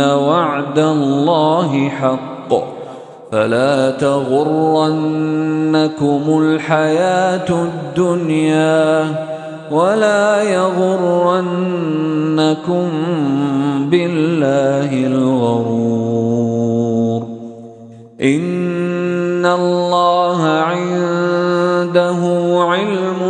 وعد الله حق فلا تغرنكم الحياة الدنيا ولا يغرنكم بالله الغرور ان الله عنده